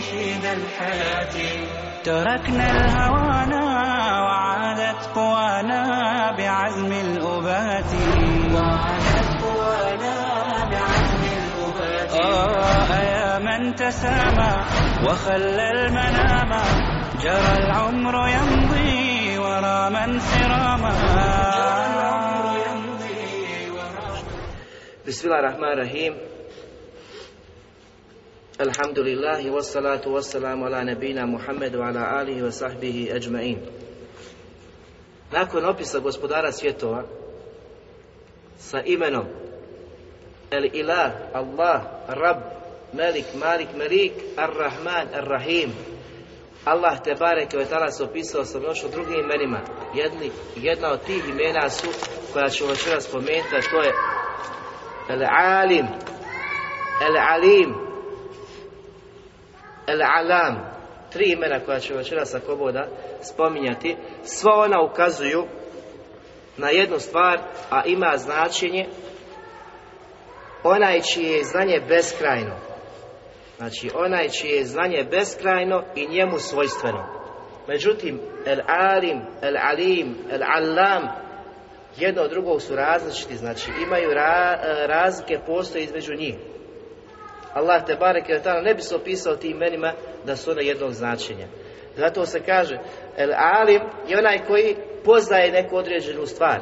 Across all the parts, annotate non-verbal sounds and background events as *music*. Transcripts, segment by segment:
نشيد الحياة. تركنا الهوانا وعادت قوانا بعزم الأبات. وعادت قوانا بعزم الأبات. آه يا من تسامى وخلى المنام. جرى العمر يمضي ورا من سراما. جرى العمر يمضي ورا بسم الله الرحمن الرحيم. Alhamdulillahi wassalatu wassalamu ala nebina Muhammedu ala alihi wa sahbihi ajma'in. Nakon opisa gospodara svjetova sa imenom El Ilah, Allah, Rab, Melik, Malik, Melik, Ar-Rahman, Ar-Rahim. Allah te bareke ve tala se opisao sa mnošo drugim imenima. Jedni, jedna od tih imena su koja ću vas spomenuti, to je El Alim, El Alim, El Alam, tri imena koja ću večeras ako boda spominjati, sva ona ukazuju na jednu stvar, a ima značenje onaj čije je znanje beskrajno. Znači, onaj čije je znanje beskrajno i njemu svojstveno. Međutim, El Alim, El Alam, jedno od drugog su različiti, znači imaju ra, razlike, postoje između njih. Allah te ta'ala ne bi se opisao tim imenima da su one jednog značenja. Zato se kaže El Alim je onaj koji poznaje neku određenu stvar.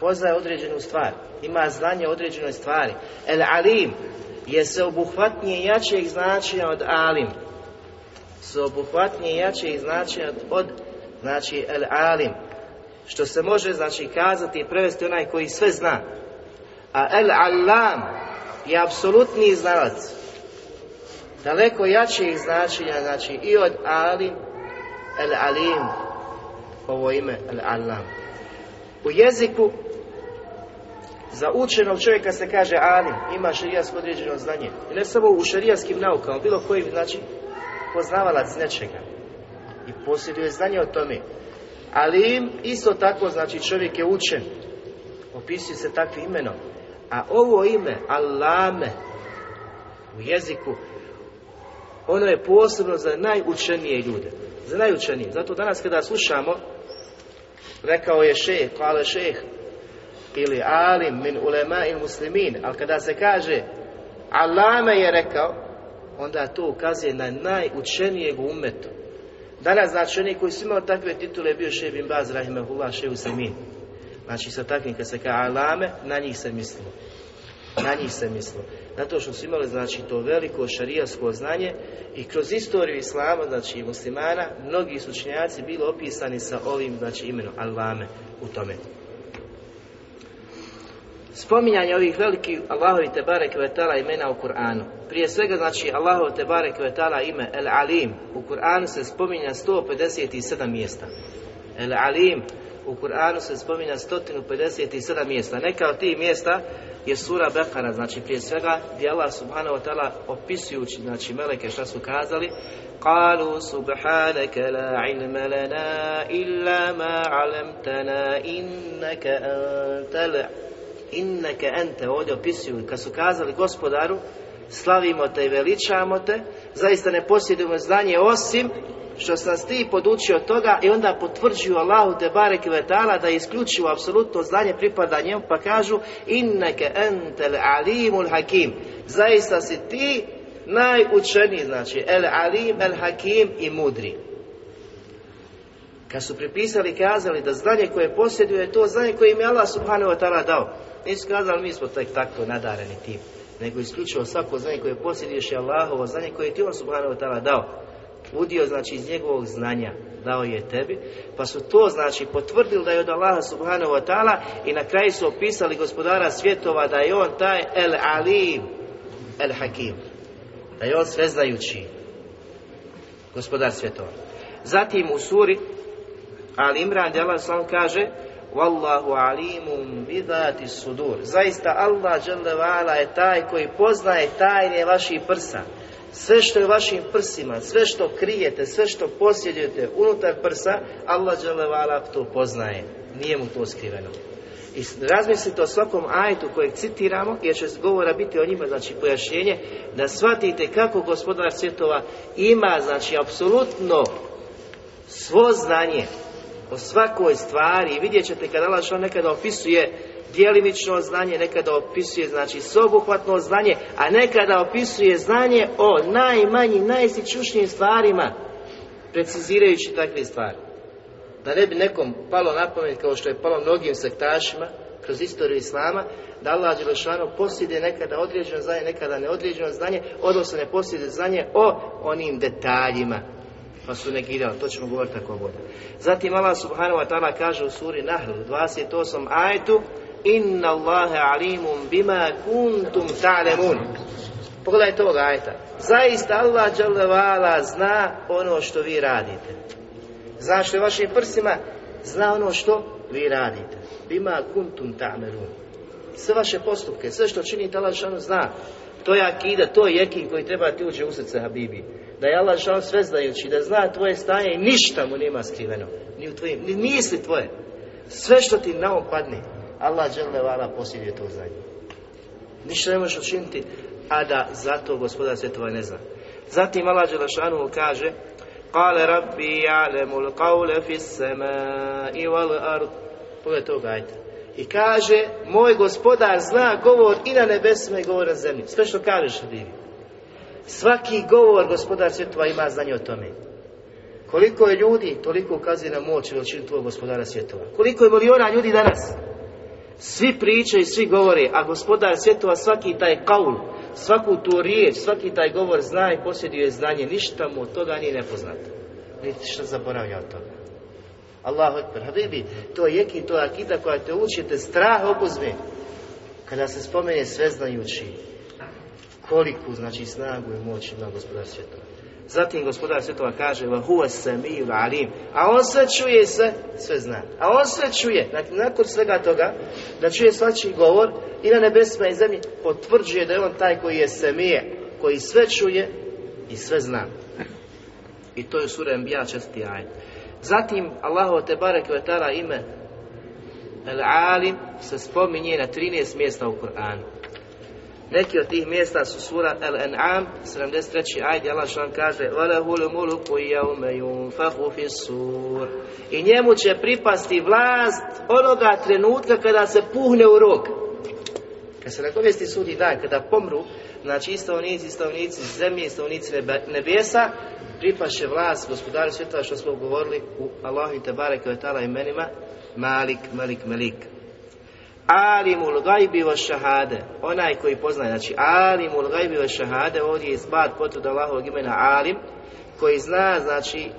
Poznaje određenu stvar. Ima znanje o određenoj stvari. El Alim je sveobuhvatnije jačeg značenja od Alim. Sveobuhvatnije jačeg značenja od znači El Alim. Što se može znači kazati i prevesti onaj koji sve zna. A El Alam je apsolutni znalac. Daleko jačih značenja, znači i od Alim, El Alim, ovo ime El Alam. U jeziku za učenog čovjeka se kaže Alim, ima šarijasko određeno znanje. I ne samo u šarijaskim naukama, bilo koji, znači, poznavalac nečega. I posjeduje znanje o tome. Alim, isto tako, znači čovjek je učen. Opisuje se takvim imenom. A ovo ime, Allame, u jeziku, ono je posebno za najučenije ljude. Za najučenije. Zato danas kada slušamo, rekao je šeh, kale šeh, ili alim min ulema il muslimin, ali kada se kaže Allame je rekao, onda to ukazuje na najučenijeg umetu. Danas znači oni koji su imali takve titule bio šeh bin Baz rahimahullah šeh Usaimin. Znači sa takvim kad se kaže alame, na njih se mislilo. Na njih se mislilo. Zato što su imali znači to veliko šarijasko znanje i kroz istoriju Islama, znači i muslimana, mnogi su učenjaci bili opisani sa ovim znači imenom Allame u tome. Spominjanje ovih velikih Allahovi te barek vetala imena u Kur'anu. Prije svega znači Allahov te barek vetala ime El Alim u Kur'anu se spominja 157 mjesta. El Alim u Kur'anu se spominja 157 mjesta. Neka od tih mjesta je sura Bekara, znači prije svega gdje Allah subhanahu wa ta'ala opisujući znači meleke šta su kazali قالوا سبحانك لا علم لنا إلا ما علمتنا إنك أنت inneke ente ovdje opisuju kad su kazali gospodaru slavimo te i veličamo te zaista ne posjedujemo znanje osim što sam ti podučio toga i onda potvrđuju Allahu te barek vetala da isključivo apsolutno znanje pripada njemu pa kažu inneke entel alimul hakim. Zaista si ti najučeniji znači el alim el hakim i mudri. Kad su pripisali kazali da znanje koje posjeduje je to znanje koje im je Allah subhanahu wa ta'ala dao. Nisu kazali mi smo tek tako nadareni tim. Nego isključivo svako znanje koje posjeduješ je Allahovo znanje koje ti on subhanahu wa ta'ala dao udio znači iz njegovog znanja dao je tebi, pa su to znači potvrdili da je od Allaha subhanahu wa ta'ala i na kraju su opisali gospodara svjetova da je on taj el alim el hakim da je on sveznajući gospodar svjetova Zatim u suri Ali Imran gdje Allah sam kaže Wallahu alimum bidati sudur. Zaista Allah dželle je taj koji poznaje tajne vaših prsa. Sve što je vašim prsima, sve što krijete, sve što posjedujete unutar prsa, Allah dželle to poznaje. Nije mu to skriveno. I razmislite o svakom ajtu kojeg citiramo, jer će govora biti o njima, znači pojašnjenje, da shvatite kako gospodar svjetova ima, znači, apsolutno svo znanje o svakoj stvari i vidjet ćete kada Allah nekada opisuje djelimično znanje, nekada opisuje znači sobuhvatno znanje, a nekada opisuje znanje o najmanjim, najsičušnijim stvarima, precizirajući takve stvari. Da ne bi nekom palo na pamet kao što je palo mnogim sektašima kroz istoriju Islama, da Allah Đelešanu posjede nekada određeno znanje, nekada neodređeno znanje, odnosno ne posjede znanje o onim detaljima pa su negirali, to ćemo govoriti ako bude. Zatim Allah subhanahu wa ta'ala kaže u suri Nahl, 28 ajetu, Inna Allahe alimun bima kuntum ta'lemun. Pogledajte ovog ajeta. Zaista Allah dželevala zna ono što vi radite. Zna što je vašim prsima, zna ono što vi radite. Bima kuntum ta'melun. Sve vaše postupke, sve što činite Allah zna. To je akida, to je jekin koji treba ti uđe u srce Habibi da je Allah žal sveznajući, da zna tvoje stanje i ništa mu nema skriveno. Ni u tvojim, ni misli tvoje. Sve što ti na padne, Allah žele vala posjeduje to znanje. Ništa ne možeš učiniti, a da zato gospodar svjetova ne zna. Zatim Allah Đelešanu kaže Kale rabbi ja'lemu l'qawle fis i wal ard Pogledaj to gajte. I kaže, moj gospodar zna govor i na nebesima i govor na zemlji. Sve što kažeš, vidi. Svaki govor gospodar svjetova ima znanje o tome. Koliko je ljudi, toliko ukazuje na moć i veličinu tvojeg gospodara svjetova. Koliko je miliona ljudi danas? Svi pričaju, svi govore, a gospodar svjetova svaki taj kaul, svaku tu riječ, svaki taj govor zna i posjeduje znanje, ništa mu od toga nije nepoznato. Niti što zaboravlja od toga. Allahu ekber, habibi, to je jeki, to je akida koja te učite, strah opuzme. Kada se spomene sveznajući, koliku znači snagu i moć ima gospodar svjetova. Zatim gospodar svjetova kaže a on sve čuje sve, sve zna. A on sve čuje, znači nakon svega toga, da čuje svačiji govor i na nebesima i zemlji potvrđuje da je on taj koji je semije, koji sve čuje i sve zna. I to je sura Enbiya četvrti ajet. Zatim Allahu te barek ime El Alim se spominje na 13 mjesta u Kur'anu. Neki od tih mjesta su sura Al-An'am, 73. ajde, Allah što vam kaže وَلَهُ الْمُلُكُ يَوْمَ يُنْفَهُ فِي sur. I njemu će pripasti vlast onoga trenutka kada se puhne u rog. Kad se nagovesti sudi dan, kada pomru, znači istavnici, stavnici zemlje, stavnici nebesa, pripaše vlast gospodaru svjetova što smo govorili u Allahu i Tebare kao imenima Malik, Malik, Malik alimul gajbi wa šahade, onaj koji poznaje, znači alimul gajbi wa šahade, ovdje je izbad potvrda Allahovog imena alim, koji zna, znači,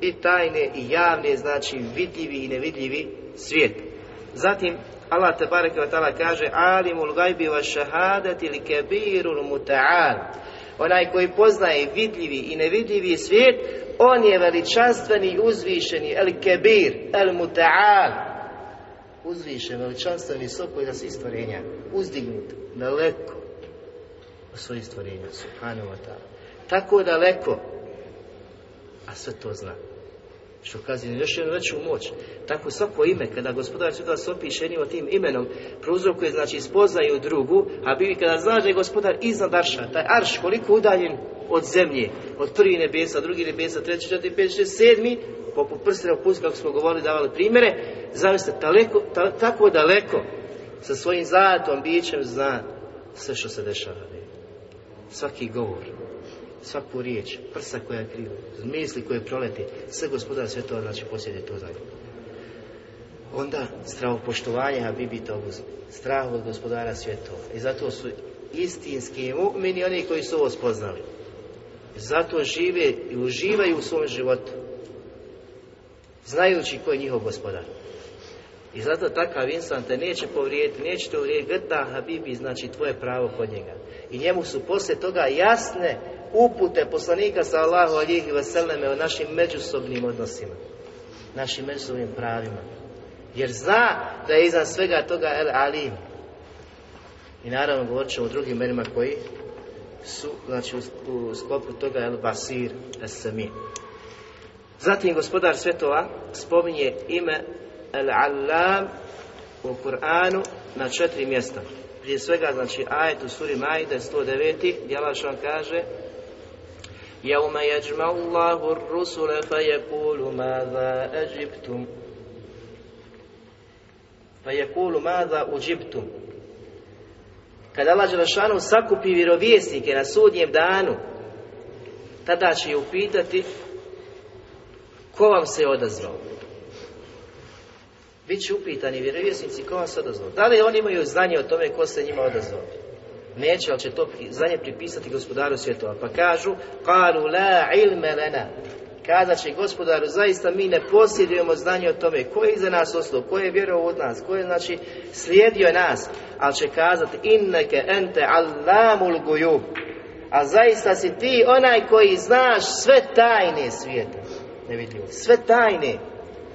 i tajne i javne, znači vidljivi i nevidljivi svijet. Zatim, Allah te barek wa kaže alimul gajbi wa šahadati li kebirul muta'al, onaj koji poznaje vidljivi i nevidljivi svijet, on je veličanstveni, uzvišeni, el kebir, el muta'al, uzvišen, veličanstven, visoko i da svih stvorenja, uzdignut, daleko od svojih stvorenja, subhanahu wa ta'ala. Tako daleko, a sve to zna. Što kazuje još jednu veću moć. Tako svako ime, kada gospodar svjetova se opiše jednim tim imenom, prouzrokuje, znači, spoznaju drugu, a bi kada znaš da je gospodar iznad arša, taj arš koliko udaljen od zemlje, od prvi nebesa, drugi nebesa, treći, četiri, pet, šest, sedmi, poput prstena pusti, kako smo govorili, davali primjere, zavisno daleko, tako daleko sa svojim zatom bićem zna sve što se dešava. Svaki govor, svaku riječ, prsa koja kriva, misli koje proleti, sve gospodar svjetova znači posjede to znanje. Onda stravopoštovanje Habibi to strah od gospodara svjetova. I zato su istinski mu'mini oni koji su ovo spoznali. Zato žive i uživaju u svom životu znajući ko je njihov gospodar. I zato takav insan te neće povrijediti, neće te uvrijediti, grda Habibi, znači tvoje pravo kod njega. I njemu su poslije toga jasne upute poslanika sa Allahu alihi vseleme o našim međusobnim odnosima, našim međusobnim pravima. Jer zna da je iznad svega toga El Alim. I naravno govorit ćemo o drugim imenima koji su, znači u, sklopu toga El Basir, Es Sami. Zatim gospodar svjetova spominje ime El Allam u Kur'anu na četiri mjesta. Prije svega, znači, ajet u suri Majde 109. gdje Allah što vam kaže يوم يجمع الله الرسل فيقول ماذا أجبتم فيقول ماذا أجبتم Kada Allah Đelešanu sakupi vjerovjesnike na sudnjem danu, tada će je upitati ko vam se odazvao. Biće upitani vjerovjesnici ko vam se odazvao. Da li oni imaju znanje o tome ko se njima odazvao? Neće, ali će to znanje pripisati gospodaru svjetova. Pa kažu, kalu la ilme lena. Kada će gospodaru, zaista mi ne posjedujemo znanje o tome ko je iza nas oslo, ko je vjerovao od nas, ko je znači slijedio nas, ali će kazati inneke ente allamul gujub. A zaista si ti onaj koji znaš sve tajne svijeta. Nevidljivo. Sve tajne.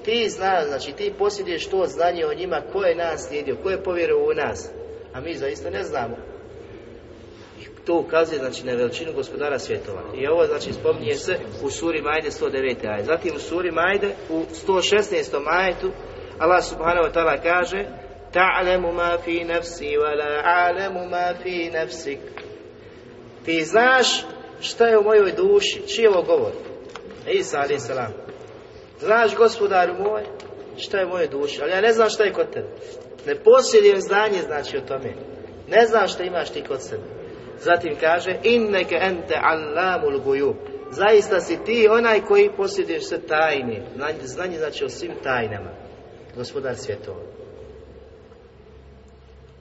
Ti znaš, znači ti posjeduješ to znanje o njima, ko je nas slijedio, ko je povjerovao u nas. A mi zaista ne znamo to ukazuje znači na veličinu gospodara svjetova. I ovo znači spominje se u suri Majde 109. aj. Zatim u suri Majde u 116. majetu Allah subhanahu wa ta'ala kaže Ta'lemu ma fi nafsi wa la a'lemu ma fi nafsik. Ti znaš šta je u mojoj duši, čiji je ovo govor? Isa alaih salam. Znaš gospodaru moj šta je u mojoj duši, ali ja ne znam šta je kod tebe. Ne posjedujem znanje znači o tome. Ne znam šta imaš ti kod sebe. Zatim kaže inneke ente allamul gujub. Zaista si ti onaj koji posjeduješ sve tajne. Znanje znači o svim tajnama. Gospodar svjetova.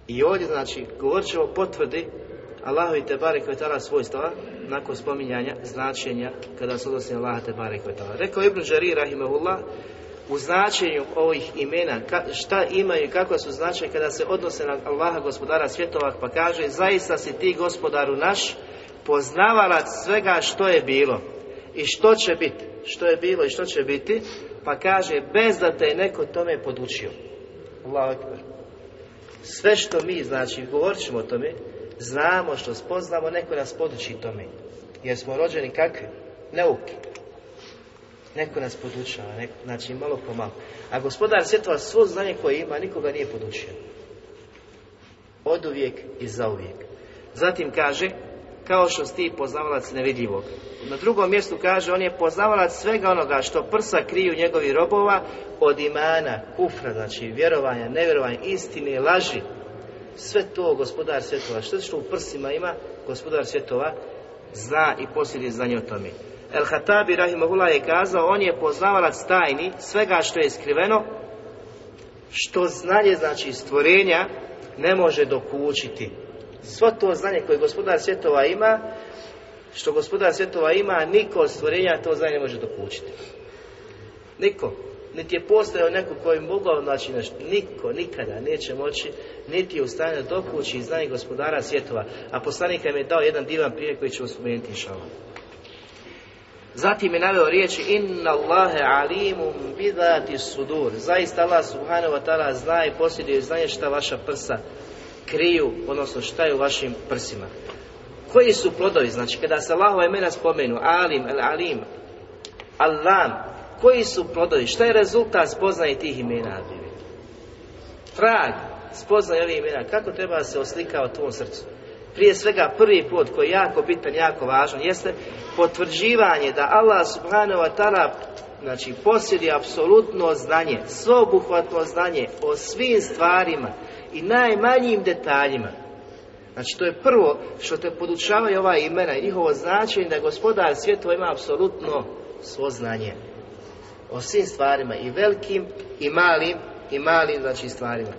I ovdje znači govorit ćemo potvrdi Allahu i Tebare Kvetala svojstava nakon spominjanja značenja kada se odnosi Allaha Tebare Kvetala. Rekao Ibn Đari Rahimahullah u značenju ovih imena, šta imaju i kakva su značaje kada se odnose na Allaha gospodara svjetova, pa kaže zaista si ti gospodaru naš poznavalac svega što je bilo i što će biti, što je bilo i što će biti, pa kaže bez da te je neko tome podučio. Sve što mi, znači, govorit ćemo o tome, znamo što spoznamo, neko nas poduči tome. Jer smo rođeni kakvi? Neuki. Neko nas podučava, neko, znači malo po malo. A gospodar svjetova svo znanje koje ima, nikoga nije podučio. Od uvijek i zauvijek. Zatim kaže, kao što si ti poznavalac nevidljivog. Na drugom mjestu kaže, on je poznavalac svega onoga što prsa kriju njegovi robova od imana, kufra, znači vjerovanja, nevjerovanja, istine, laži. Sve to gospodar svjetova, što što u prsima ima, gospodar svjetova zna i posjeduje znanje o tome. El Hatabi Rahimahullah je kazao, on je poznavalac tajni svega što je skriveno, što znanje znači stvorenja ne može dokučiti. Svo to znanje koje gospodar svjetova ima, što gospodar svjetova ima, niko od stvorenja to znanje ne može dokučiti. Niko. Niti je postojao neko koji mogao znači nešto. Niko, nikada neće moći, niti je u stanju dokući znanje gospodara svjetova. A poslanik im je dao jedan divan primjer koji ćemo spomenuti inšalom. Zatim je naveo riječi Inna Allahe alimum bidati sudur. Zaista Allah subhanahu wa ta'ala zna i posjeduje znanje šta vaša prsa kriju, odnosno šta je u vašim prsima. Koji su plodovi? Znači, kada se Allahova imena spomenu, Alim, El Alim, Allam, koji su plodovi? Šta je rezultat spoznaje tih imena? Trag, spoznaje ovih imena. Kako treba se oslika u tvom srcu? Prije svega prvi plod koji je jako bitan, jako važan, jeste potvrđivanje da Allah subhanahu wa ta'ala znači posjedi apsolutno znanje, sveobuhvatno znanje o svim stvarima i najmanjim detaljima. Znači to je prvo što te podučavaju ova imena i njihovo značenje da gospodar svjetova ima apsolutno svo znanje o svim stvarima i velikim i malim i malim znači stvarima.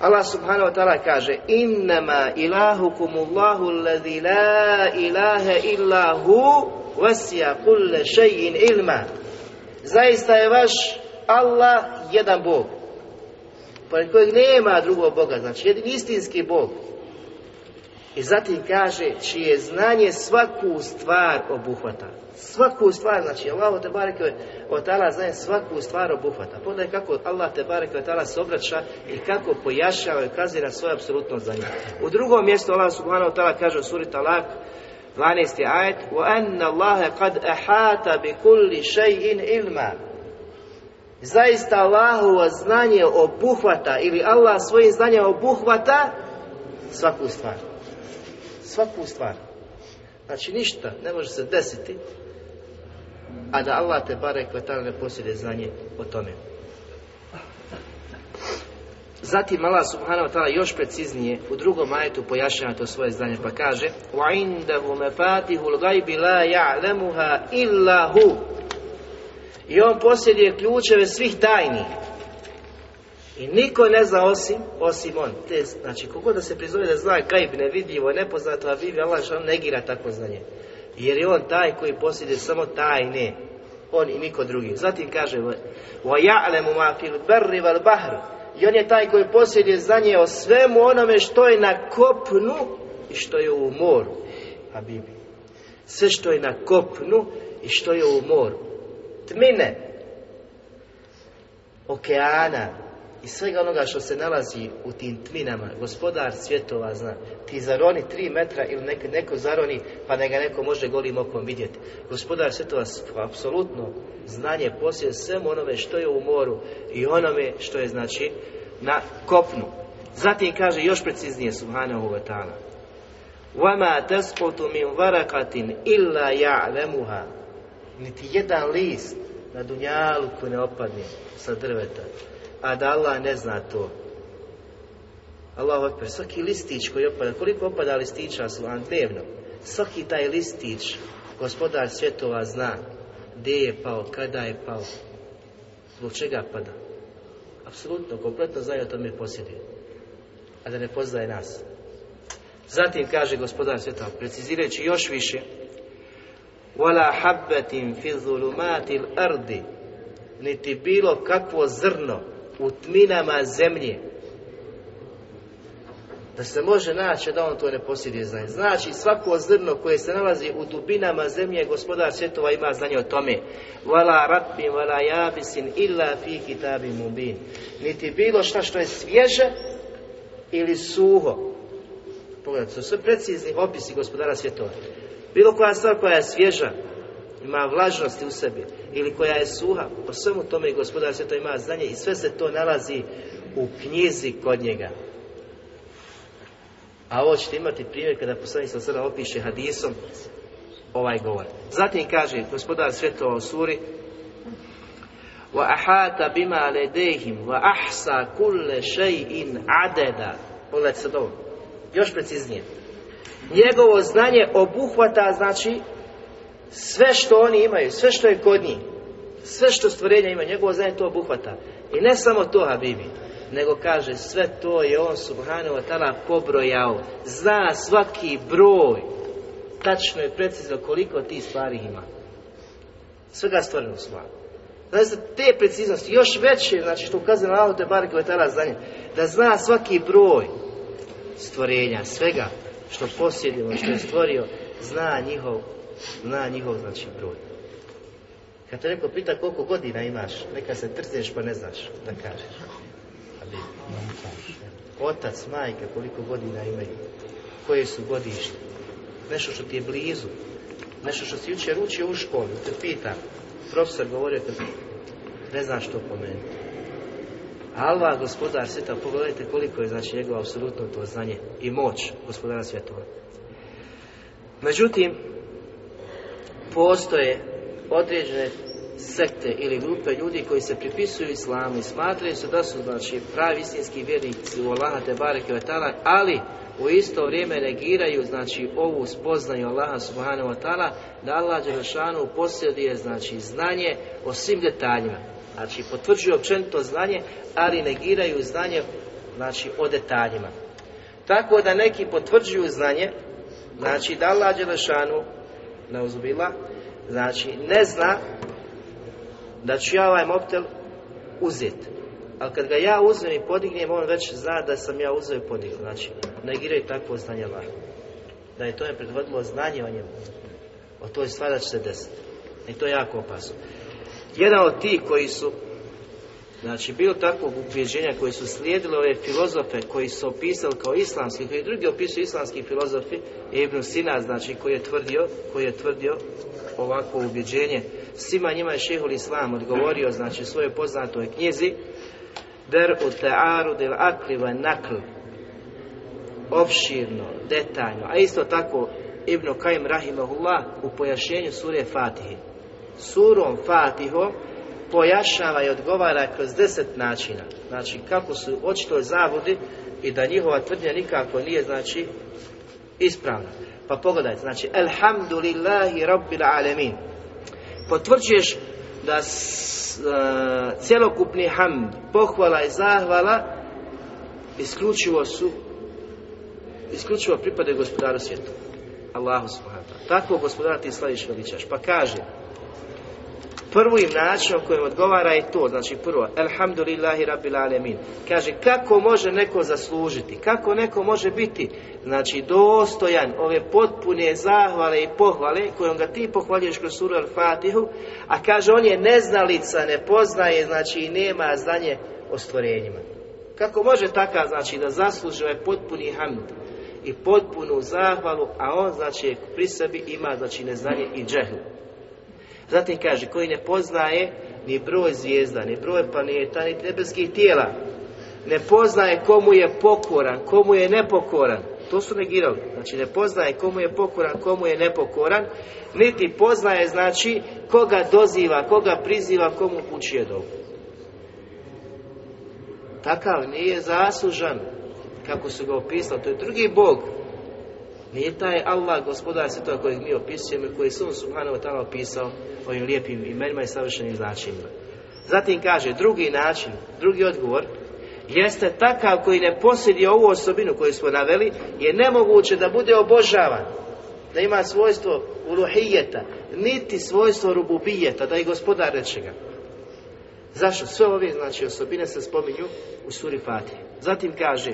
Allah subhanahu wa ta'ala kaže Innama ilahukumullahu alladhi la ilaha illa hu vasija kulle ilma. Zaista je vaš Allah jedan Bog pored kojeg nema drugog Boga, znači jedan istinski Bog I zatim kaže, čije znanje svaku stvar obuhvata. Svaku stvar, znači Allah te bareke od tala znanje svaku stvar obuhvata. Pogledaj kako Allah te bareke od tala se obraća i kako pojašava i ukazuje na svoje apsolutno znanje. U drugom mjestu Allah subhanahu wa ta'ala kaže u suri Talak, 12. ajet, وَأَنَّ اللَّهَ قَدْ أَحَاتَ بِكُلِّ شَيْءٍ إِلْمًا Zaista Allahovo znanje obuhvata ili Allah svojim znanjem obuhvata svaku stvar. Svaku stvar. Znači ništa ne može se desiti a da Allah te bare kvetala ne posjeduje znanje o tome. Zatim Allah subhanahu wa ta'ala još preciznije u drugom ajetu pojašnjava to svoje znanje pa kaže وَعِنْدَهُ مَفَاتِهُ الْغَيْبِ لَا يَعْلَمُهَا إِلَّا هُ I on posjeduje ključeve svih tajni. I niko ne zna osim, osim on. Te, znači, kogod da se prizove da zna gajb, nevidljivo, nepoznato, a bibi Allah što on negira takvo znanje. Jer je on taj koji posjeduje samo tajne. On i niko drugi. Zatim kaže وَيَعْلَمُ مَا فِي الْبَرِّ وَالْبَحْرِ I on je taj koji posjeduje znanje o svemu onome što je na kopnu i što je u moru. Habibi. Sve što je na kopnu i što je u moru. Tmine. Okeana, i svega onoga što se nalazi u tim tminama, gospodar svjetova zna, ti zaroni tri metra ili nek, neko zaroni pa da ga neko može golim okom vidjeti. Gospodar svjetova apsolutno znanje posjeduje svemu onome što je u moru i onome što je znači na kopnu. Zatim kaže još preciznije subhanahu wa ta'ala وَمَا تَسْقُطُ مِنْ وَرَقَةٍ إِلَّا يَعْلَمُهَا Niti jedan list na dunjalu koji ne opadne sa drveta a da Allah ne zna to. Allahu akbar, svaki listić koji opada, koliko opada listića su vam dnevno, svaki taj listić gospodar svjetova zna gdje je pao, kada je pao, zbog čega pada. Apsolutno, kompletno znaju o tome posjeduje, a da ne poznaje nas. Zatim kaže gospodar svjetova, precizirajući još više, وَلَا حَبَّةٍ فِي ظُلُمَاتِ الْأَرْضِ niti bilo kakvo zrno u tminama zemlje. Da se može naći da on to ne posjeduje znanje. Znači svako zrno koje se nalazi u dubinama zemlje, gospodar svjetova ima znanje o tome. Vala ratbin, vala jabisin, illa fi kitabi mubin. Niti bilo šta što je svježe ili suho. Pogledajte, su sve precizni opisi gospodara svjetova. Bilo koja stvar koja je svježa, ima vlažnosti u sebi ili koja je suha, o svemu tome i gospodar sve to ima znanje i sve se to nalazi u knjizi kod njega. A ovo ćete imati primjer kada poslanik sa sada opiše hadisom ovaj govor. Zatim kaže gospodar svjetova u suri wa ahata bima ledehim wa ahsa kulle še'in adeda pogledajte sad ovo još preciznije njegovo znanje obuhvata znači sve što oni imaju, sve što je kod njih, sve što stvorenja ima, njegovo znanje to obuhvata. I ne samo to, Habibi, nego kaže sve to je on subhanahu wa ta'ala pobrojao, zna svaki broj, tačno je precizno koliko ti stvari ima. Svega stvoreno stvar. Znači, te preciznosti, još veće, znači što ukazuje na te barke wa ta'ala znanje, da zna svaki broj stvorenja, svega što posjedimo, što je stvorio, zna njihov zna njihov znači broj. Kad te neko pita koliko godina imaš, neka se trzneš pa ne znaš da kažeš. Ali, otac, majka, koliko godina imaju, koje su godište, nešto što ti je blizu, nešto što si jučer učio u školi, te pita, profesor govorio kad ne znaš što pomenuti. Allah, gospodar svijeta, pogledajte koliko je znači njegovo apsolutno to znanje i moć gospodara svjetova. Međutim, postoje određene sekte ili grupe ljudi koji se pripisuju islamu i smatraju se da su znači pravi istinski vjernici u Allaha te bareke ve taala, ali u isto vrijeme negiraju znači ovu spoznaju Allaha subhanahu wa taala da Allah dželešanu posjeduje znači znanje o svim detaljima. Znači potvrđuju općenito znanje, ali negiraju znanje znači o detaljima. Tako da neki potvrđuju znanje, znači da Allah dželešanu neuzubila, znači ne zna da ću ja ovaj mobtel uzeti. Ali kad ga ja uzmem i podignem, on već zna da sam ja uzeo i podigao. Znači, negiraju takvo znanje Allah. da je to je predvodilo znanje o njemu. O toj stvari da će se desiti. I to je jako opasno. Jedan od tih koji su Znači, bilo takvog ubjeđenja koji su slijedili ove filozofe koji su opisali kao islamski, koji drugi opisuju islamski filozofi, Ibn Sina, znači, koji je tvrdio, koji je tvrdio ovakvo ubjeđenje. Svima njima je šehol Islam odgovorio, znači, u svojoj poznatoj knjizi, Der u tearu del akli va nakl, opširno, detaljno, a isto tako Ibn Kajim Rahimahullah u pojašnjenju sure Fatihi. Surom Fatihom pojašava i odgovara kroz deset načina. Znači, kako su očito zavodi i da njihova tvrdnja nikako nije, znači, ispravna. Pa pogledajte, znači, Elhamdulillahi Rabbil Alemin. Potvrđuješ da uh, cjelokupni hamd, pohvala i zahvala isključivo su isključivo pripadaju gospodaru svijetu. Allahu subhanahu Tako gospodara ti slaviš veličaš. Pa kaže, prvim načinom kojem odgovara je to, znači prvo, Elhamdulillahi Rabbil Alemin. Kaže, kako može neko zaslužiti, kako neko može biti, znači, dostojan ove potpune zahvale i pohvale, kojom ga ti pohvaljuješ kroz suru Al-Fatihu, a kaže, on je neznalica, ne poznaje, znači, i nema znanje o stvorenjima. Kako može takav, znači, da zasluži ovaj potpuni hamd i potpunu zahvalu, a on, znači, pri sebi ima, znači, neznanje i džehlu. Zatim kaže, koji ne poznaje ni broj zvijezda, ni broj planeta, ni nebeskih tijela. Ne poznaje komu je pokoran, komu je nepokoran. To su negirali. Znači ne poznaje komu je pokoran, komu je nepokoran, niti poznaje znači koga doziva, koga priziva, komu upućuje dobu. Takav nije zaslužan kako su ga opisali. To je drugi Bog. Nije taj Allah, gospodar svjetova kojeg mi opisujemo i koji je Sun Subhanahu wa ta'ala opisao ovim lijepim imenima i savršenim značenjima. Zatim kaže, drugi način, drugi odgovor, jeste takav koji ne posjedi ovu osobinu koju smo naveli, je nemoguće da bude obožavan, da ima svojstvo uluhijeta, niti svojstvo rububijeta, da je gospodar nečega. Zašto? Sve ove znači osobine se spominju u suri Fatih. Zatim kaže,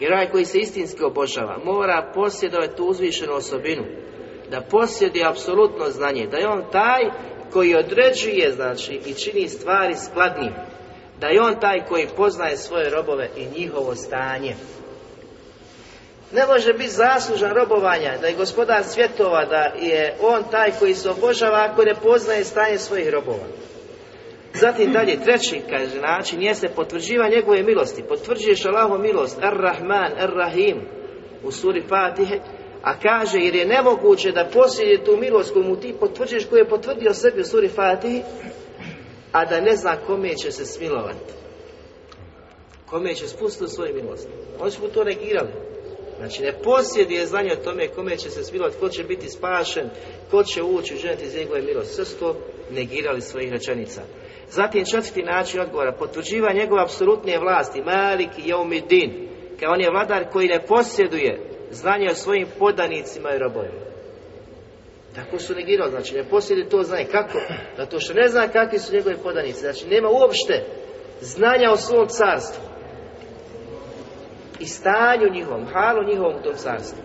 jer onaj koji se istinski obožava mora posjedovati tu uzvišenu osobinu, da posjedi apsolutno znanje, da je on taj koji određuje, znači, i čini stvari skladnim, da je on taj koji poznaje svoje robove i njihovo stanje. Ne može biti zaslužan robovanja, da je gospodar svjetova, da je on taj koji se obožava ako ne poznaje stanje svojih robova. Zatim dalje, treći, kaže, način jeste potvrđivanje njegove milosti. Potvrđuješ Allahovu milost, Ar-Rahman, Ar-Rahim, u suri Fatihe, a kaže, jer je nemoguće da posjeduje tu milost koju mu ti potvrđuješ, koju je potvrdio sebi u suri Fatihi, a da ne zna kome će se smilovati. Kome će spustiti svoju milost. Oni su mu to negirali. Znači, ne posjeduje znanje o tome kome će se smilovati, ko će biti spašen, ko će ući u ženiti iz njegove milosti. Sve su to negirali svojih rečenica. Zatim četvrti način odgovora, potvrđiva njegove apsolutne vlasti, Malik i Jeumidin, kao on je vladar koji ne posjeduje znanje o svojim podanicima i robovima. Tako su negirali, znači ne posjeduje to znanje. Kako? Zato što ne zna kakvi su njegovi podanici. Znači nema uopšte znanja o svom carstvu. I stanju njihovom, halu njihovom u tom carstvu.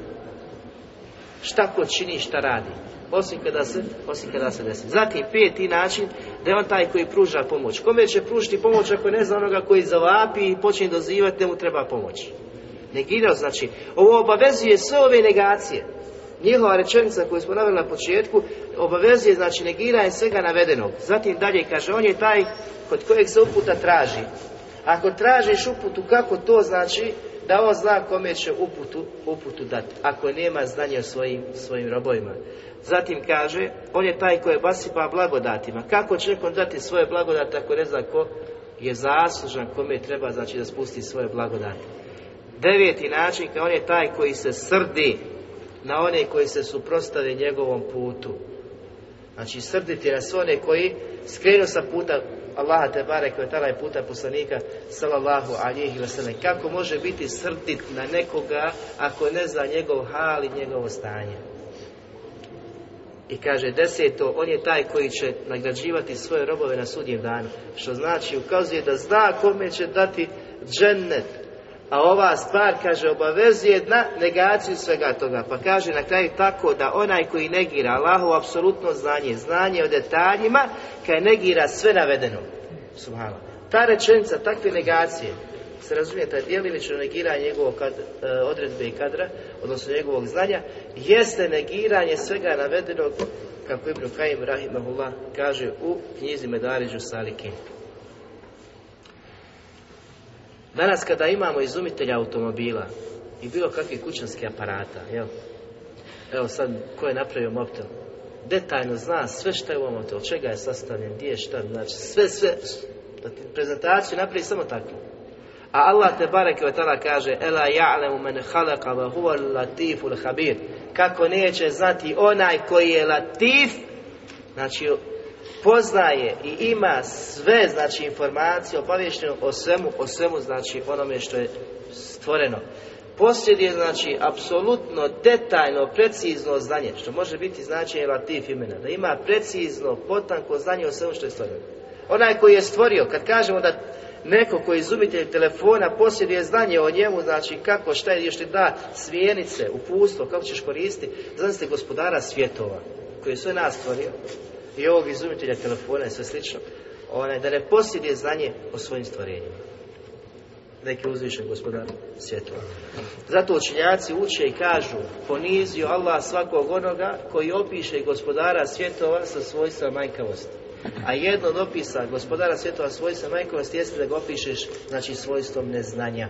Šta ko čini, šta radi osim kada se, osim kada se desi. Zatim peti način da je on taj koji pruža pomoć. Kome će pružiti pomoć ako ne zna onoga koji zavapi i počne dozivati da mu treba pomoć. Negirao znači, ovo obavezuje sve ove negacije. Njihova rečenica koju smo naveli na početku obavezuje znači negiranje svega navedenog. Zatim dalje kaže, on je taj kod kojeg se uputa traži. Ako tražiš uputu, kako to znači da on zna kome će uputu, uputu dati, ako nema znanja o svojim, svojim robovima. Zatim kaže, on je taj koji basipa blagodatima. Kako će nekom dati svoje blagodate ako ne zna ko je zaslužan, kome treba znači da spusti svoje blagodate. Deveti način, on je taj koji se srdi na one koji se suprostave njegovom putu. Znači srditi na sve one koji skrenu sa puta Allaha te barek ve i puta poslanika sallallahu alihi wasallam. Kako može biti srdit na nekoga ako ne zna njegov hal i njegovo stanje? I kaže deseto, on je taj koji će nagrađivati svoje robove na sudnjem danu. Što znači, ukazuje da zna kome će dati džennet. A ova stvar, kaže, obavezuje na negaciju svega toga. Pa kaže na kraju tako da onaj koji negira Allahu apsolutno znanje, znanje o detaljima, kaj negira sve navedeno. Subhala. Ta rečenica, takve negacije, se razumije, taj djelimično negiranje njegovog kad, e, odredbe i kadra, odnosno njegovog znanja, jeste negiranje svega navedenog, kako Ibn Kajim Rahimahullah kaže u knjizi Medariđu Salikin. Danas kada imamo izumitelja automobila i bilo kakvih kućanskih aparata, jel? Evo sad, ko je napravio mobitel? Detaljno zna sve što je u mobitel, od čega je sastavljen, gdje je šta, znači sve, sve, da ti prezentaciju napravi samo tako. A Allah te bareke ve tala kaže ela ja'lemu men khalaqa wa huwa latiful habir. Kako neće znati onaj koji je latif, znači poznaje i ima sve znači informacije obavješteno o svemu, o svemu znači onome što je stvoreno. Posjeduje znači apsolutno detaljno, precizno znanje, što može biti značenje latif imena, da ima precizno, potanko znanje o svemu što je stvoreno. Onaj koji je stvorio, kad kažemo da neko koji je izumitelj telefona posjeduje znanje o njemu, znači kako, šta je, još ti da smjernice, upustvo, kako ćeš koristiti, znači gospodara svjetova, koji je sve nas stvorio, i ovog izumitelja telefona i sve slično, onaj, da ne posjeduje znanje o svojim stvorenjima. Neki uzvišen gospodar svjetova. Zato učenjaci uče i kažu, ponizio Allah svakog onoga koji opiše gospodara svjetova sa svojstva manjkavosti. A jedno od opisa gospodara svjetova svojstva manjkavosti jeste da ga opišeš, znači svojstvom neznanja.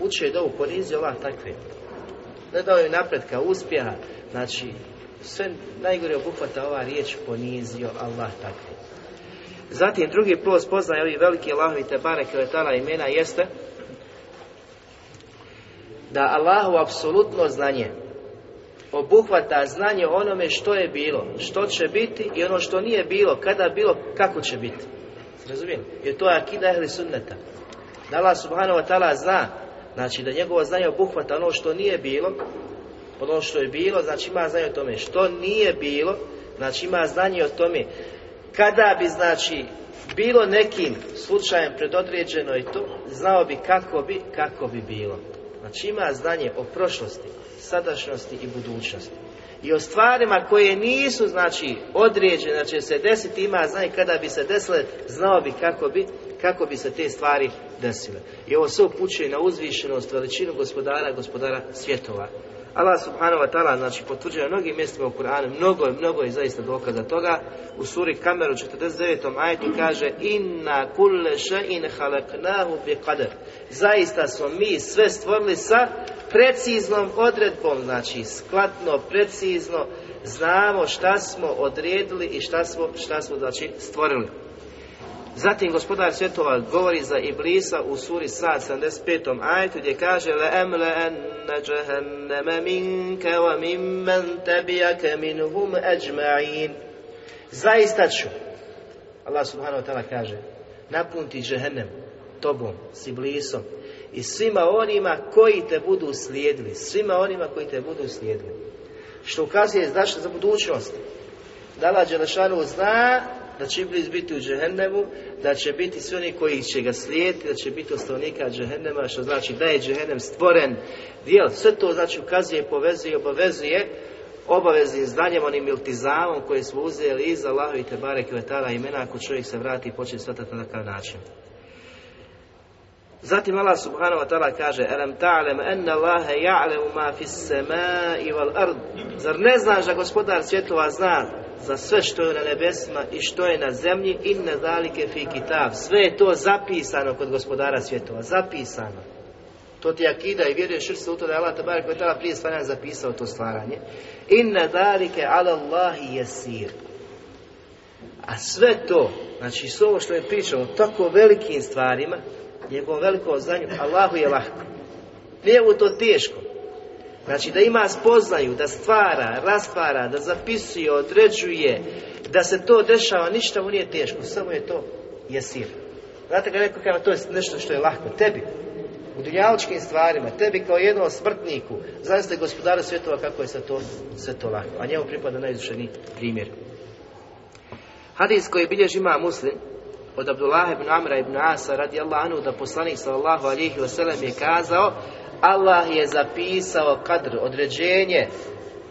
Uče dovu, ponizio Allah takve. Ne dao je napretka, uspjeha, znači sve najgore obuhvata ova riječ ponizio Allah takve. Zatim drugi plus poznaje ovi veliki Allahovi te bareke letala imena jeste da Allahu apsolutno znanje obuhvata znanje onome što je bilo, što će biti i ono što nije bilo, kada bilo, kako će biti. Razumijem? Jer to je akida ehli sunneta. Da Allah subhanahu wa ta'ala zna, znači da njegovo znanje obuhvata ono što nije bilo, ono što je bilo, znači ima znanje o tome. Što nije bilo, znači ima znanje o tome. Kada bi, znači, bilo nekim slučajem predodređeno i to, znao bi kako bi, kako bi bilo. Znači ima znanje o prošlosti, sadašnjosti i budućnosti. I o stvarima koje nisu, znači, određene, da će se desiti, ima znanje kada bi se desile, znao bi kako bi, kako bi se te stvari desile. I ovo sve upućuje na uzvišenost, veličinu gospodara, gospodara svjetova. Allah subhanahu wa ta'ala znači potvrđuje na mnogim mjestima u Kur'anu, mnogo je, mnogo je zaista dokaza toga. U suri Kameru 49. ajetu kaže Inna kulle še'in halaknahu bi qadar. Zaista smo mi sve stvorili sa preciznom odredbom, znači skladno, precizno, znamo šta smo odredili i šta smo, šta smo znači stvorili. Zatim gospodar svjetova govori za Iblisa u suri Sad 75. ajetu gdje kaže Zaista ću Allah subhanahu wa ta'ala kaže napunti džehennem tobom, s Iblisom i svima onima koji te budu slijedili svima onima koji te budu slijedili što ukazuje znači za budućnost da Allah Đelešanu zna da će Iblis biti u džehennemu, da će biti svi oni koji će ga slijediti, da će biti ostavnika džehennema, što znači da je džehennem stvoren dijel. Sve to znači ukazuje, povezuje i obavezuje obaveznim znanjem, onim iltizamom koje smo uzeli iz Allahovi te bare kvetala imena ako čovjek se vrati i počne svatati na takav način. Zatim Allah subhanahu wa ta'ala kaže Alam ta'lem enna Allahe ja'lemu ma fis semai wal ard Zar ne znaš da gospodar svjetova zna za sve što je na nebesima i što je na zemlji inne zalike fi kitab. Sve je to zapisano kod gospodara svjetova. Zapisano. To ti akida i vjeruješ širstvo u to da je Allah tabarak vetala prije stvaranja zapisao to stvaranje. Inne zalike ala Allahi jesir. A sve to, znači sve ovo što je pričao o tako velikim stvarima, njegovom velikom znanju, Allahu je lahko. Nije mu to teško. Znači da ima spoznaju, da stvara, rastvara, da zapisuje, određuje, da se to dešava, ništa mu nije teško, samo je to jesir. Znate kad neko kaže, to je nešto što je lahko, tebi, u dunjaličkim stvarima, tebi kao jednom smrtniku, zamislite gospodara svjetova kako je sve to, sve to lahko, a njemu pripada najizvršeniji primjer. Hadis koji bilježi ima muslim, od Abdullah ibn Amra ibn Asa radijallahu anhu da poslanik sallallahu alihi wasallam je kazao Allah je zapisao kadr, određenje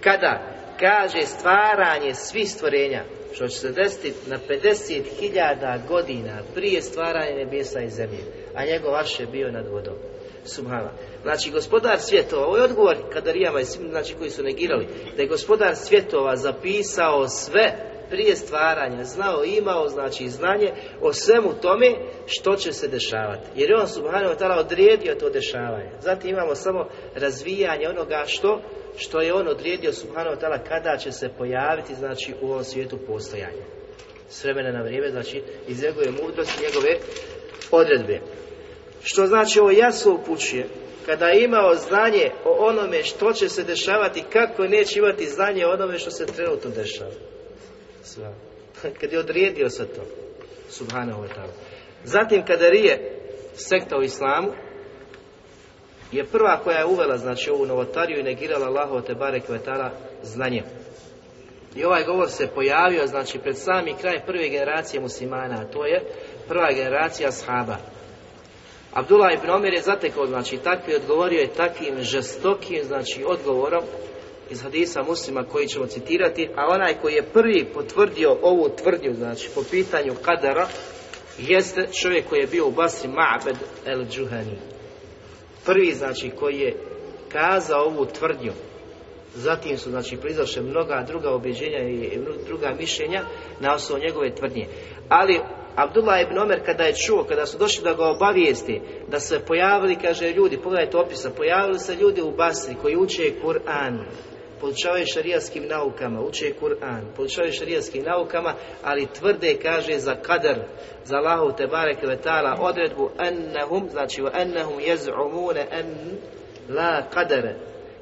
kada kaže stvaranje svih stvorenja što će se desiti na 50.000 godina prije stvaranja nebesa i zemlje, a njegov vaš je bio nad vodom. Subhana. Znači, gospodar svjetova, ovo je odgovor kada Rijama i svi znači, koji su negirali, da je gospodar svjetova zapisao sve prije stvaranja, znao, imao, znači, znanje o svemu tome što će se dešavati. Jer je on, subhanahu wa ta'ala, odredio to dešavanje. Zatim imamo samo razvijanje onoga što što je on odredio subhanahu wa ta'ala kada će se pojaviti znači u ovom svijetu postojanja. S vremena na vrijeme, znači iz njegove mudrosti, njegove odredbe. Što znači ovo jasno upućuje kada je imao znanje o onome što će se dešavati, kako neće imati znanje o onome što se trenutno dešava. *laughs* Kad je odredio sve to. Subhanahu wa ta'ala. Zatim kada rije sekta u islamu, je prva koja je uvela znači ovu novotariju i negirala Allahov te barek znanje. I ovaj govor se pojavio znači pred sami kraj prve generacije muslimana, a to je prva generacija shaba. Abdullah ibn Omer je zatekao znači takvi odgovorio je takvim žestokim znači odgovorom iz hadisa muslima koji ćemo citirati, a onaj koji je prvi potvrdio ovu tvrdnju znači po pitanju kadara jeste čovjek koji je bio u Basri Ma'bed el-Džuhani. Prvi znači koji je kazao ovu tvrdnju. Zatim su znači prizašle mnoga druga objeđenja i druga mišljenja na osnovu njegove tvrdnje. Ali Abdullah ibn Omer kada je čuo, kada su došli da ga obavijesti, da se pojavili, kaže ljudi, pogledajte opisa, pojavili se ljudi u Basri koji uče Kur'an, podučavaju šarijaskim naukama, uče Kur'an, podučavaju šarijaskim naukama, ali tvrde, kaže, za kadar, za Allahu te barek odredbu ennahum, znači u ennahum jez'umune en la kadare.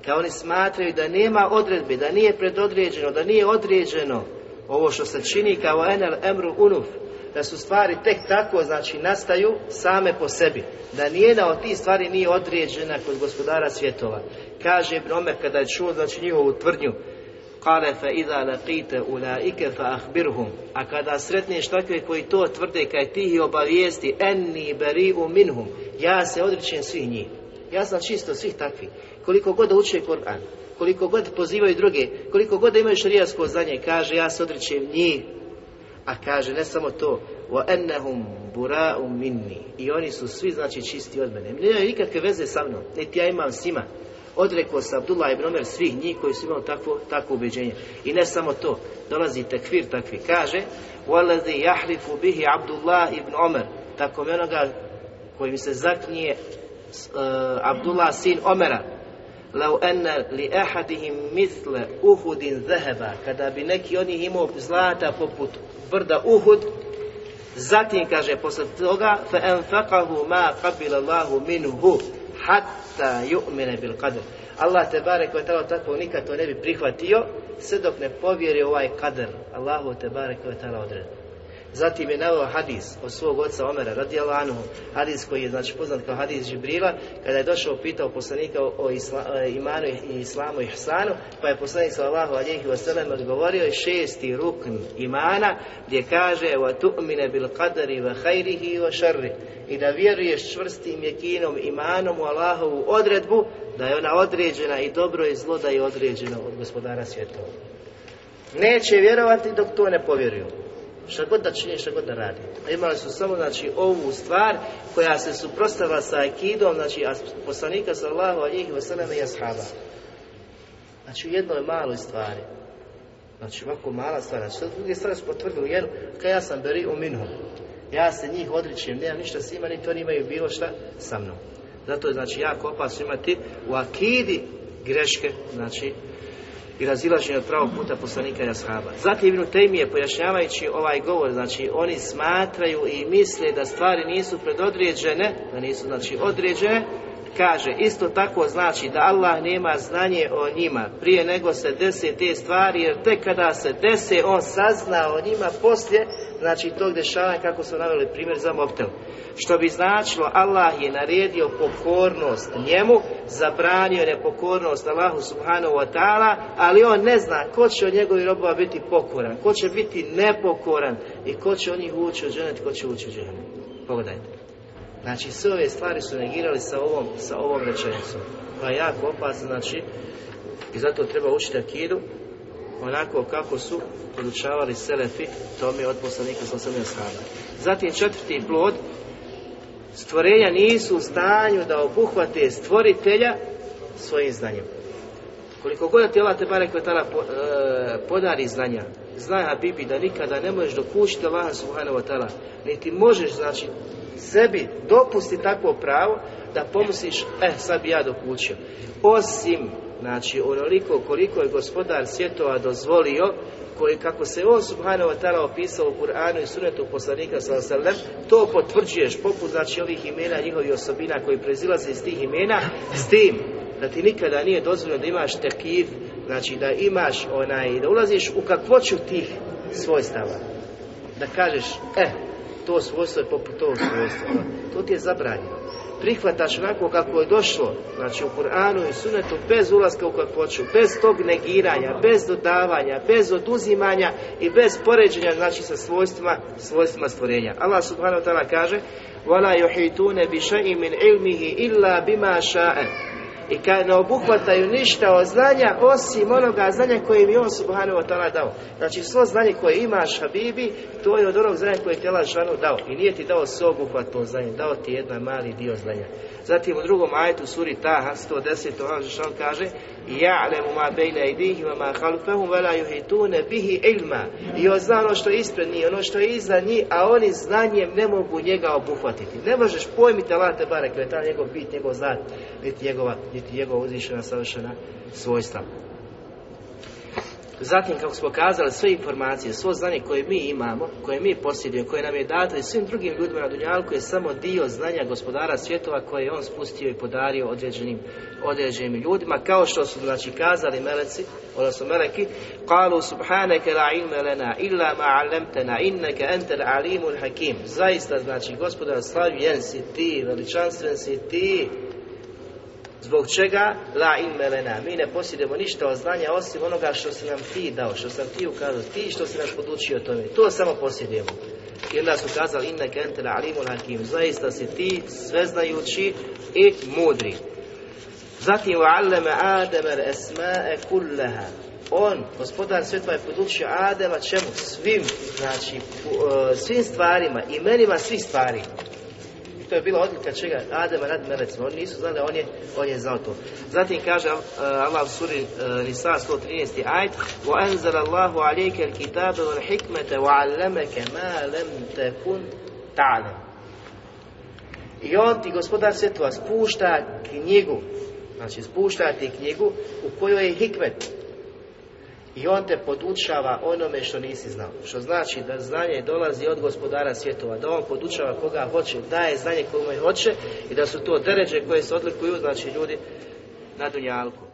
Kao oni smatraju da nema odredbe, da nije predodređeno, da nije određeno ovo što se čini kao enel emru unuf, da su stvari tek tako, znači, nastaju same po sebi. Da nijedna od tih stvari nije određena kod gospodara svjetova. Kaže Ibn Omer kada je čuo, znači, njihovu tvrdnju, Kale fa iza laqite ulaike fa ahbirhum. A kada sretneš takve koji to tvrde, kaj ti ih obavijesti, enni beri'u minhum. Ja se odričem svih njih. Ja sam čisto svih takvih. Koliko god uče Kur'an, koliko god pozivaju druge, koliko god imaju šarijasko znanje, kaže ja se odričem njih a kaže ne samo to, wa ennahum bura'u minni. I oni su svi znači čisti od mene. Nemaju nikakve veze sa mnom, niti ja imam s njima. Odrekao se Abdullah ibn Omer svih njih koji su imali takvo, takvo ubeđenje. I ne samo to, dolazi tekfir takvi. Kaže, وَالَذِي يَحْلِفُ bihi Abdullah ibn Omer. Tako mi onoga kojim se zaknije uh, Abdullah sin Omera. Lau ene li ehadihim misle uhudin zeheba, kada bi neki od njih imao zlata poput brda Uhud, zatim kaže posle toga fe enfaqahu ma qabila Allahu minhu hatta yu'mine bil qadr. Allah te bare koje tala tako nikad to ne bi prihvatio sve dok ne povjeri ovaj kader. Allahu te bare koje tala odredio Zatim je naveo hadis od svog oca Omera radijallahu anhu, hadis koji je znači poznat kao hadis Žibrila, kada je došao pitao poslanika o isla, e, imanu i islamu i ihsanu, pa je poslanik sallallahu alejhi ve sellem odgovorio šesti rukn imana gdje kaže wa tu'mine bil qadari wa khairihi wa sharri i da vjeruješ čvrstim jekinom imanom u Allahovu odredbu da je ona određena i dobro i zlo da je određeno od gospodara svjetova. Neće vjerovati dok to ne povjeruju. Šta god da čini, šta god da radi. Imali su samo, znači, ovu stvar koja se suprostavila sa akidom, znači, poslanika sallahu alijih vseleme i ashaba. Znači, u jednoj maloj stvari. Znači, ovako mala stvar. Znači, sve druge stvari su potvrdili jednu, kaj ja sam beri u minhum. Ja se njih odričem, nemam ništa s njima, niti oni imaju bilo šta sa mnom. Zato je, znači, jako opasno imati u akidi greške, znači, i razilaženje od pravog puta poslanika i ashaba. Zatim Ibn Taymi pojašnjavajući ovaj govor, znači oni smatraju i misle da stvari nisu predodređene, da nisu znači određene, Kaže, isto tako znači da Allah nema znanje o njima prije nego se dese te stvari, jer tek kada se dese, on sazna o njima poslije, znači tog dešavanja kako su naveli primjer za mobtel. Što bi značilo, Allah je naredio pokornost njemu, zabranio nepokornost Allahu subhanahu wa ta'ala, ali on ne zna ko će od njegovih robova biti pokoran, ko će biti nepokoran i ko će od njih ući u dženet, ko će ući u dženet. Pogledajte. Znači, sve ove stvari su negirali sa ovom, sa ovom rečenicom. Koja je jako opasna, znači, i zato treba učiti akidu onako kako su podučavali Selefi, tome od poslanika sa osam Zatim četvrti plod, stvorenja nisu u stanju da obuhvate stvoritelja svojim znanjem. Koliko god ti Allah te barek e, podari znanja, zna Habibi da nikada ne možeš dokućiti Allah subhanahu wa ta'ala, niti možeš, znači, sebi dopusti takvo pravo da pomisliš, e, sad bi ja dokućio. Osim, znači, onoliko koliko je gospodar svjetova dozvolio, koji kako se on subhanahu wa ta'ala opisao u Kur'anu i sunetu poslanika sallam, to potvrđuješ poput znači ovih imena njihovih osobina koji proizilaze iz tih imena s tim da ti nikada nije dozvoljeno da imaš tekid, znači da imaš onaj, da ulaziš u kakvoću tih svojstava. Da kažeš, e, to svojstvo je poput tog svojstva. To ti je zabranjeno. Prihvataš onako kako je došlo, znači u Kur'anu i Sunetu, bez ulaska u kakvoću, bez tog negiranja, bez dodavanja, bez oduzimanja i bez poređenja, znači sa svojstvima, svojstvima stvorenja. Allah subhanahu wa ta'ala kaže وَلَا يُحِيتُونَ بِشَيْءٍ مِنْ عِلْمِهِ إِلَّا بِمَا شَاءَ i kad ne obuhvataju ništa od znanja osim onoga znanja koje mi on subhanahu wa dao. Znači svo znanje koje imaš Habibi, to je od onog znanja koje je tela žanu dao. I nije ti dao sveobuhvatno znanje, dao ti jedan mali dio znanja. Zatim u drugom ajetu suri Taha 110. on što kaže Ja'lemu ma bejne idihim ma halfehum vela yuhitune bihi ilma i on zna ono što je ispred njih, ono što je iza njih, a oni znanjem ne mogu njega obuhvatiti. Ne možeš pojmiti Allah te barek, je njegov bit, njegov zat, niti njegova, niti njegova uzvišena, savršena svojstva. Zatim, kako smo kazali, sve informacije, svo znanje koje mi imamo, koje mi posjedujemo, koje nam je dato i svim drugim ljudima na Dunjalku je samo dio znanja gospodara svjetova koje je on spustio i podario određenim, određenim ljudima, kao što su, znači, kazali meleci, odnosno meleki, Kalu subhaneke la ilme lena illa ma alemtena inneke entel alimul hakim. Zaista, znači, gospodar slavljen si ti, veličanstven si ti, Zbog čega? La ilme Mi ne posjedujemo ništa od znanja osim onoga što si nam ti dao, što sam ti ukazao, ti što si nas podučio tome. To samo posjedujemo. I onda su kazali inne kentele alimul hakim. Zaista si ti sveznajući i mudri. Zatim alleme Adem esma'e kulleha. On, gospodar svjetla je podučio Adema čemu? Svim, znači, e, svim stvarima, imenima svih stvari to je bila odlika čega Adema nad melecima. Oni nisu znali da on je, on je znao to. Zatim kaže uh, Allah u suri uh, Nisa 113. ajd وَأَنْزَلَ اللَّهُ عَلَيْكَ الْكِتَابَ وَالْحِكْمَةَ وَعَلَّمَكَ مَا لَمْ تَكُنْ تَعْلَمُ I on ti, gospodar svjetova, spušta knjigu, znači spušta ti knjigu u kojoj je hikmet, i on te podučava onome što nisi znao. Što znači da znanje dolazi od gospodara svjetova, da on podučava koga hoće, daje znanje kome hoće i da su to deređe koje se odlikuju, znači ljudi na dunjalku.